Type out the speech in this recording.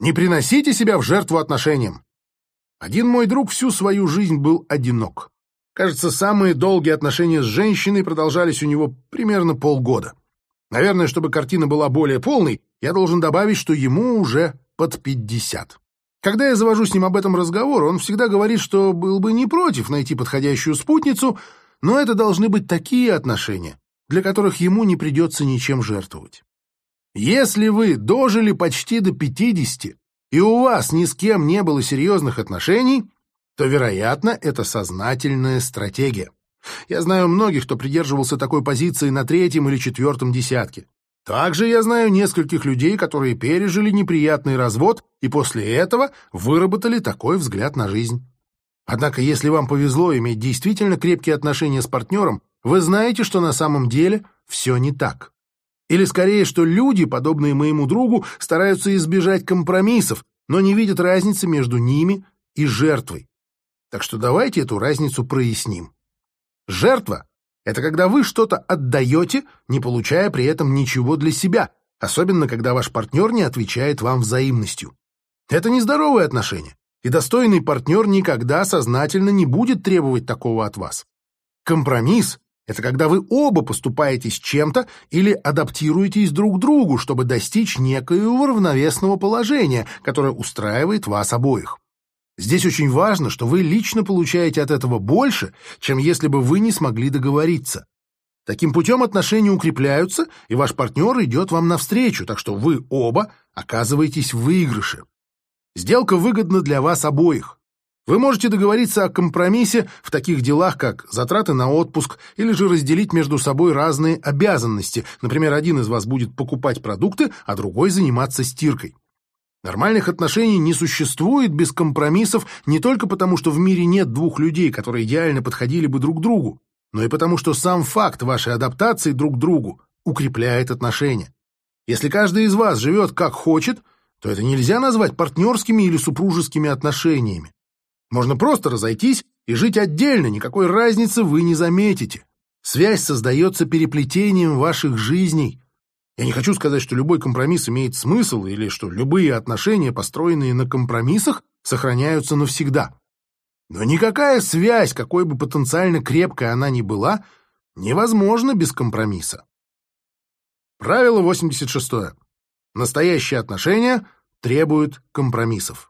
Не приносите себя в жертву отношениям. Один мой друг всю свою жизнь был одинок. Кажется, самые долгие отношения с женщиной продолжались у него примерно полгода. Наверное, чтобы картина была более полной, я должен добавить, что ему уже под пятьдесят. Когда я завожу с ним об этом разговор, он всегда говорит, что был бы не против найти подходящую спутницу, но это должны быть такие отношения, для которых ему не придется ничем жертвовать. Если вы дожили почти до пятидесяти, и у вас ни с кем не было серьезных отношений, то, вероятно, это сознательная стратегия. Я знаю многих, кто придерживался такой позиции на третьем или четвертом десятке. Также я знаю нескольких людей, которые пережили неприятный развод и после этого выработали такой взгляд на жизнь. Однако, если вам повезло иметь действительно крепкие отношения с партнером, вы знаете, что на самом деле все не так. Или скорее, что люди, подобные моему другу, стараются избежать компромиссов, но не видят разницы между ними и жертвой. Так что давайте эту разницу проясним. Жертва это когда вы что-то отдаете, не получая при этом ничего для себя, особенно когда ваш партнер не отвечает вам взаимностью. Это нездоровые отношения, и достойный партнер никогда сознательно не будет требовать такого от вас. Компромисс — это когда вы оба поступаете с чем-то или адаптируетесь друг к другу, чтобы достичь некоего равновесного положения, которое устраивает вас обоих. Здесь очень важно, что вы лично получаете от этого больше, чем если бы вы не смогли договориться. Таким путем отношения укрепляются, и ваш партнер идет вам навстречу, так что вы оба оказываетесь в выигрыше. Сделка выгодна для вас обоих. Вы можете договориться о компромиссе в таких делах, как затраты на отпуск, или же разделить между собой разные обязанности. Например, один из вас будет покупать продукты, а другой заниматься стиркой. Нормальных отношений не существует без компромиссов не только потому, что в мире нет двух людей, которые идеально подходили бы друг другу, но и потому, что сам факт вашей адаптации друг к другу укрепляет отношения. Если каждый из вас живет как хочет, то это нельзя назвать партнерскими или супружескими отношениями. Можно просто разойтись и жить отдельно, никакой разницы вы не заметите. Связь создается переплетением ваших жизней, я не хочу сказать, что любой компромисс имеет смысл или что любые отношения, построенные на компромиссах, сохраняются навсегда. Но никакая связь, какой бы потенциально крепкой она ни была, невозможна без компромисса. Правило 86. Настоящие отношения требуют компромиссов.